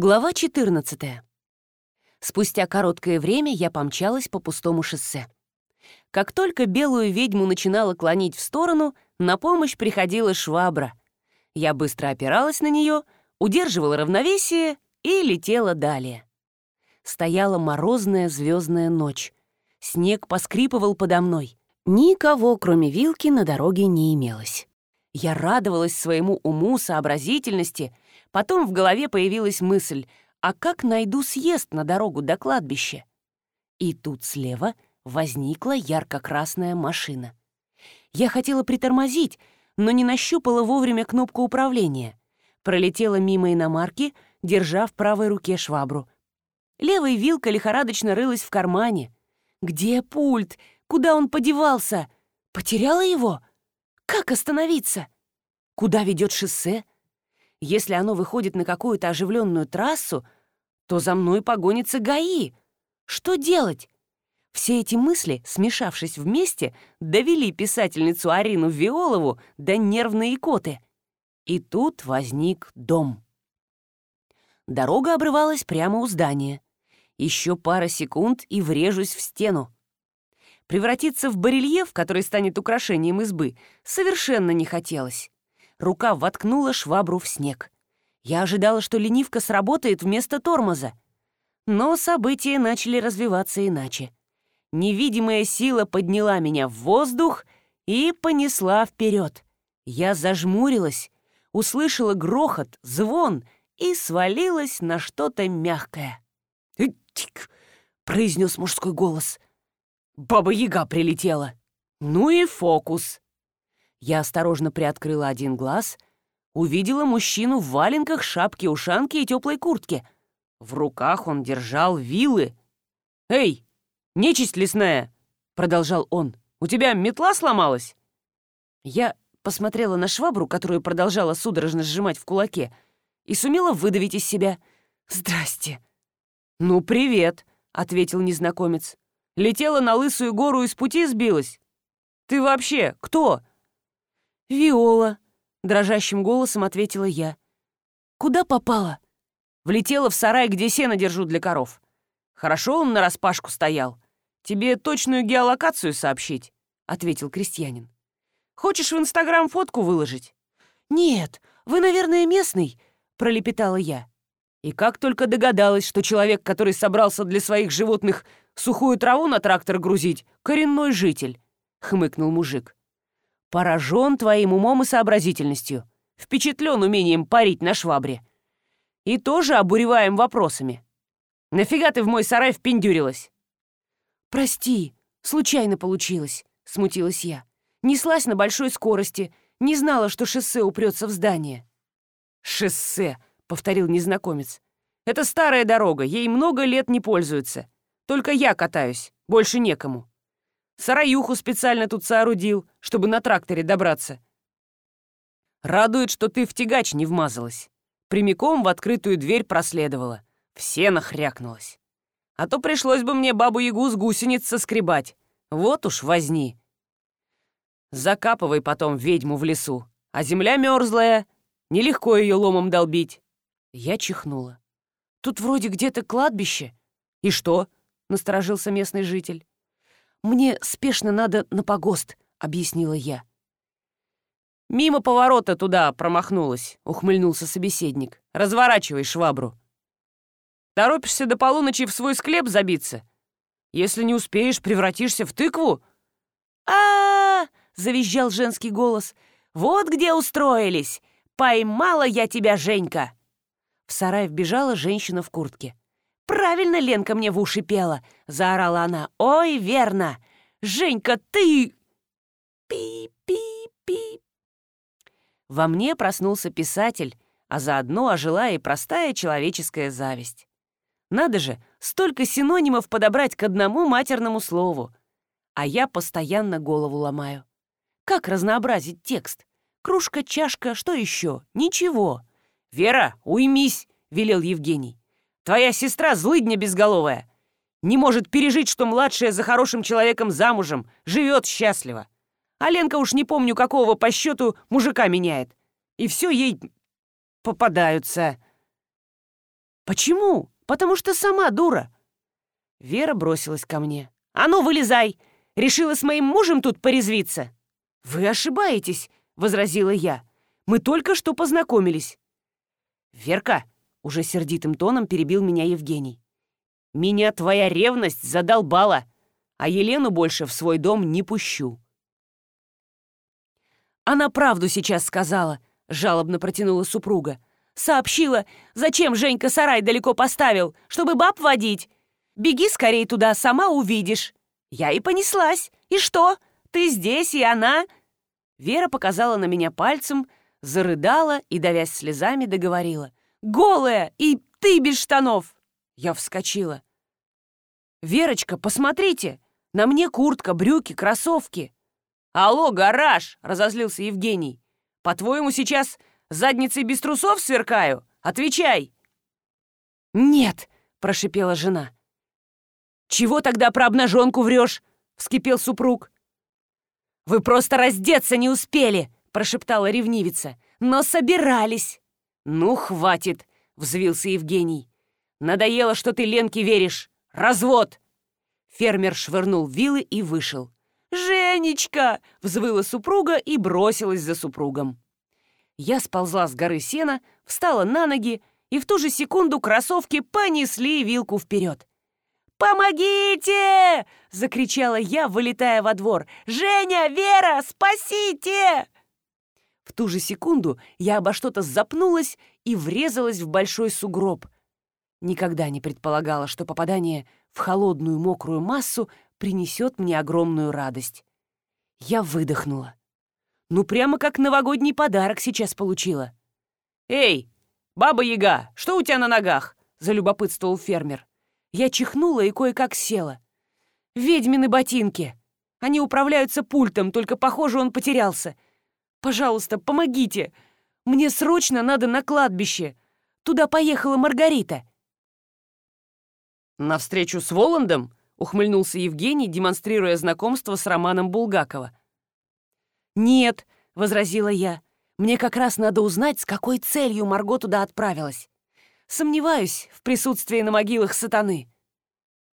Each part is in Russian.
Глава 14. Спустя короткое время я помчалась по пустому шоссе. Как только белую ведьму начинала клонить в сторону, на помощь приходила швабра. Я быстро опиралась на нее, удерживала равновесие и летела далее. Стояла морозная звездная ночь. Снег поскрипывал подо мной. Никого, кроме вилки, на дороге не имелось. Я радовалась своему уму, сообразительности — Потом в голове появилась мысль, а как найду съезд на дорогу до кладбища? И тут слева возникла ярко-красная машина. Я хотела притормозить, но не нащупала вовремя кнопку управления. Пролетела мимо иномарки, держа в правой руке швабру. Левая вилка лихорадочно рылась в кармане. «Где пульт? Куда он подевался? Потеряла его? Как остановиться? Куда ведет шоссе?» Если оно выходит на какую-то оживленную трассу, то за мной погонится ГАИ. Что делать? Все эти мысли, смешавшись вместе, довели писательницу Арину Виолову до нервной икоты. И тут возник дом. Дорога обрывалась прямо у здания. Еще пара секунд и врежусь в стену. Превратиться в барельеф, который станет украшением избы, совершенно не хотелось рука воткнула швабру в снег. Я ожидала, что ленивка сработает вместо тормоза. Но события начали развиваться иначе. Невидимая сила подняла меня в воздух и понесла вперед. Я зажмурилась, услышала грохот, звон и свалилась на что-то мягкое. «Э, «Тик!» — произнес мужской голос. «Баба-яга прилетела!» «Ну и фокус!» Я осторожно приоткрыла один глаз, увидела мужчину в валенках, шапке, ушанке и теплой куртке. В руках он держал вилы. «Эй, нечисть лесная!» — продолжал он. «У тебя метла сломалась?» Я посмотрела на швабру, которую продолжала судорожно сжимать в кулаке, и сумела выдавить из себя. «Здрасте!» «Ну, привет!» — ответил незнакомец. «Летела на лысую гору и с пути сбилась. Ты вообще кто?» «Виола!» — дрожащим голосом ответила я. «Куда попала?» Влетела в сарай, где сено держу для коров. «Хорошо он нараспашку стоял. Тебе точную геолокацию сообщить?» — ответил крестьянин. «Хочешь в Инстаграм фотку выложить?» «Нет, вы, наверное, местный?» — пролепетала я. И как только догадалась, что человек, который собрался для своих животных сухую траву на трактор грузить, коренной житель, — хмыкнул мужик поражен твоим умом и сообразительностью, впечатлен умением парить на швабре. И тоже обуреваем вопросами. Нафига ты в мой сарай впендюрилась?» «Прости, случайно получилось», — смутилась я. «Неслась на большой скорости, не знала, что шоссе упрется в здание». «Шоссе», — повторил незнакомец. «Это старая дорога, ей много лет не пользуются. Только я катаюсь, больше некому». Сараюху специально тут соорудил, чтобы на тракторе добраться. Радует, что ты в тягач не вмазалась. Прямиком в открытую дверь проследовала. Все нахрякнулась. А то пришлось бы мне бабу-ягу с гусениц соскребать. Вот уж возни. Закапывай потом ведьму в лесу. А земля мерзлая, нелегко ее ломом долбить. Я чихнула. Тут вроде где-то кладбище. И что? Насторожился местный житель. Мне спешно надо на погост», — объяснила я. «Мимо поворота туда промахнулась», — ухмыльнулся собеседник. «Разворачивай швабру». «Торопишься до полуночи в свой склеп забиться? Если не успеешь, превратишься в тыкву?» а, -а, -а завизжал женский голос. «Вот где устроились! Поймала я тебя, Женька!» В сарай вбежала женщина в куртке. «Правильно Ленка мне в уши пела!» — заорала она. «Ой, верно! Женька, ты...» «Пи-пи-пи!» Во мне проснулся писатель, а заодно ожила и простая человеческая зависть. Надо же, столько синонимов подобрать к одному матерному слову. А я постоянно голову ломаю. Как разнообразить текст? Кружка, чашка, что еще? Ничего. «Вера, уймись!» — велел Евгений. Твоя сестра злыдня безголовая. Не может пережить, что младшая за хорошим человеком замужем живет счастливо. А Ленка уж не помню, какого по счету мужика меняет. И все ей попадаются. Почему? Потому что сама дура. Вера бросилась ко мне. «А ну, вылезай! Решила с моим мужем тут порезвиться!» «Вы ошибаетесь!» — возразила я. «Мы только что познакомились!» «Верка, уже сердитым тоном перебил меня Евгений. «Меня твоя ревность задолбала, а Елену больше в свой дом не пущу». «Она правду сейчас сказала», — жалобно протянула супруга. «Сообщила, зачем Женька сарай далеко поставил, чтобы баб водить. Беги скорее туда, сама увидишь». «Я и понеслась. И что? Ты здесь, и она...» Вера показала на меня пальцем, зарыдала и, давясь слезами, договорила. Голая! И ты без штанов!» Я вскочила. «Верочка, посмотрите! На мне куртка, брюки, кроссовки!» «Алло, гараж!» — разозлился Евгений. «По-твоему, сейчас задницей без трусов сверкаю? Отвечай!» «Нет!» — прошипела жена. «Чего тогда про обнаженку врешь?» — вскипел супруг. «Вы просто раздеться не успели!» — прошептала ревнивица. «Но собирались!» «Ну, хватит!» — взвился Евгений. «Надоело, что ты Ленке веришь! Развод!» Фермер швырнул вилы и вышел. «Женечка!» — взвыла супруга и бросилась за супругом. Я сползла с горы сена, встала на ноги, и в ту же секунду кроссовки понесли вилку вперед. «Помогите!» — закричала я, вылетая во двор. «Женя, Вера, спасите!» В ту же секунду я обо что-то запнулась и врезалась в большой сугроб. Никогда не предполагала, что попадание в холодную мокрую массу принесет мне огромную радость. Я выдохнула. Ну прямо как новогодний подарок сейчас получила. «Эй, баба-яга, что у тебя на ногах?» — залюбопытствовал фермер. Я чихнула и кое-как села. «Ведьмины ботинки. Они управляются пультом, только, похоже, он потерялся. Пожалуйста, помогите! Мне срочно надо на кладбище! Туда поехала Маргарита!» «На встречу с Воландом?» — ухмыльнулся Евгений, демонстрируя знакомство с Романом Булгакова. «Нет», — возразила я, — «мне как раз надо узнать, с какой целью Марго туда отправилась. Сомневаюсь в присутствии на могилах сатаны».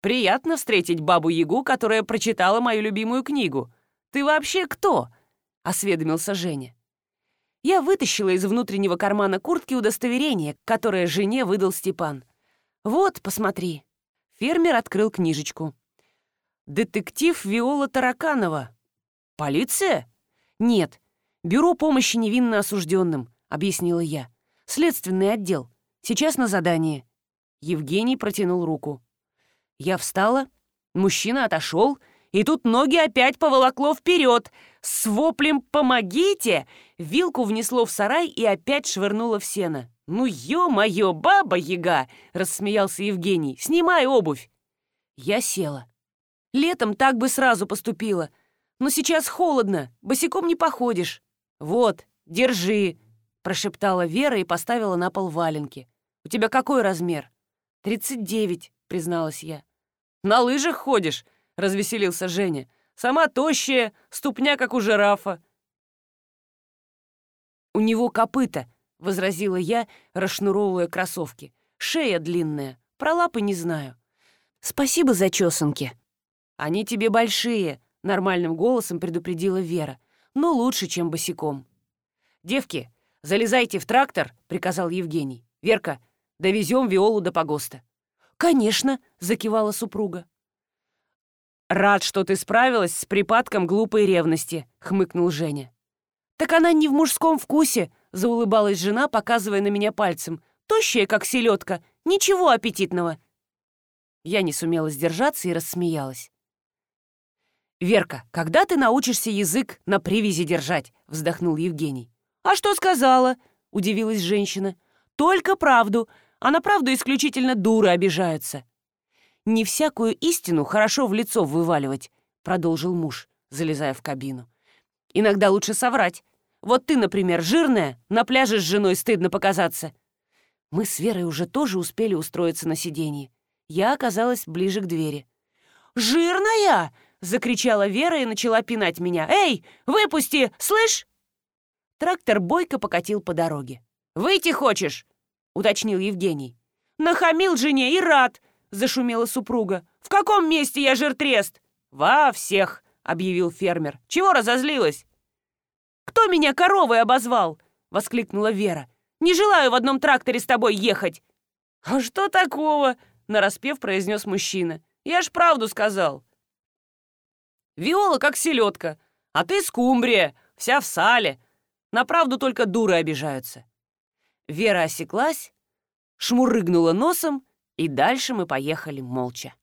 «Приятно встретить бабу-ягу, которая прочитала мою любимую книгу. Ты вообще кто?» — осведомился Женя. Я вытащила из внутреннего кармана куртки удостоверение, которое жене выдал Степан. «Вот, посмотри». Фермер открыл книжечку. «Детектив Виола Тараканова». «Полиция?» «Нет, бюро помощи невинно осужденным», — объяснила я. «Следственный отдел. Сейчас на задании». Евгений протянул руку. Я встала, мужчина отошел, — и тут ноги опять поволокло вперед. С воплем «Помогите!» Вилку внесло в сарай и опять швырнуло в сено. «Ну, ё-моё, баба-яга!» — рассмеялся Евгений. «Снимай обувь!» Я села. Летом так бы сразу поступила. Но сейчас холодно, босиком не походишь. «Вот, держи!» — прошептала Вера и поставила на пол валенки. «У тебя какой размер?» «Тридцать девять», — призналась я. «На лыжах ходишь?» — развеселился Женя. «Сама тощая, ступня, как у жирафа». «У него копыта», — возразила я, расшнуровывая кроссовки. «Шея длинная, про лапы не знаю». «Спасибо за чесанки». «Они тебе большие», — нормальным голосом предупредила Вера. «Но лучше, чем босиком». «Девки, залезайте в трактор», — приказал Евгений. «Верка, довезем Виолу до погоста». «Конечно», — закивала супруга. «Рад, что ты справилась с припадком глупой ревности», — хмыкнул Женя. «Так она не в мужском вкусе», — заулыбалась жена, показывая на меня пальцем. «Тощая, как селедка. Ничего аппетитного». Я не сумела сдержаться и рассмеялась. «Верка, когда ты научишься язык на привязи держать?» — вздохнул Евгений. «А что сказала?» — удивилась женщина. «Только правду. А на правду исключительно дуры обижаются» не всякую истину хорошо в лицо вываливать», — продолжил муж, залезая в кабину. «Иногда лучше соврать. Вот ты, например, жирная, на пляже с женой стыдно показаться». Мы с Верой уже тоже успели устроиться на сиденье. Я оказалась ближе к двери. «Жирная!» — закричала Вера и начала пинать меня. «Эй, выпусти! Слышь!» Трактор бойко покатил по дороге. «Выйти хочешь?» — уточнил Евгений. «Нахамил жене и рад!» зашумела супруга. «В каком месте я жиртрест?» «Во всех!» — объявил фермер. «Чего разозлилась?» «Кто меня коровой обозвал?» — воскликнула Вера. «Не желаю в одном тракторе с тобой ехать!» «А что такого?» — нараспев произнес мужчина. «Я ж правду сказал!» «Виола как селедка, а ты скумбрия, вся в сале. На правду только дуры обижаются». Вера осеклась, шмурыгнула носом и дальше мы поехали молча.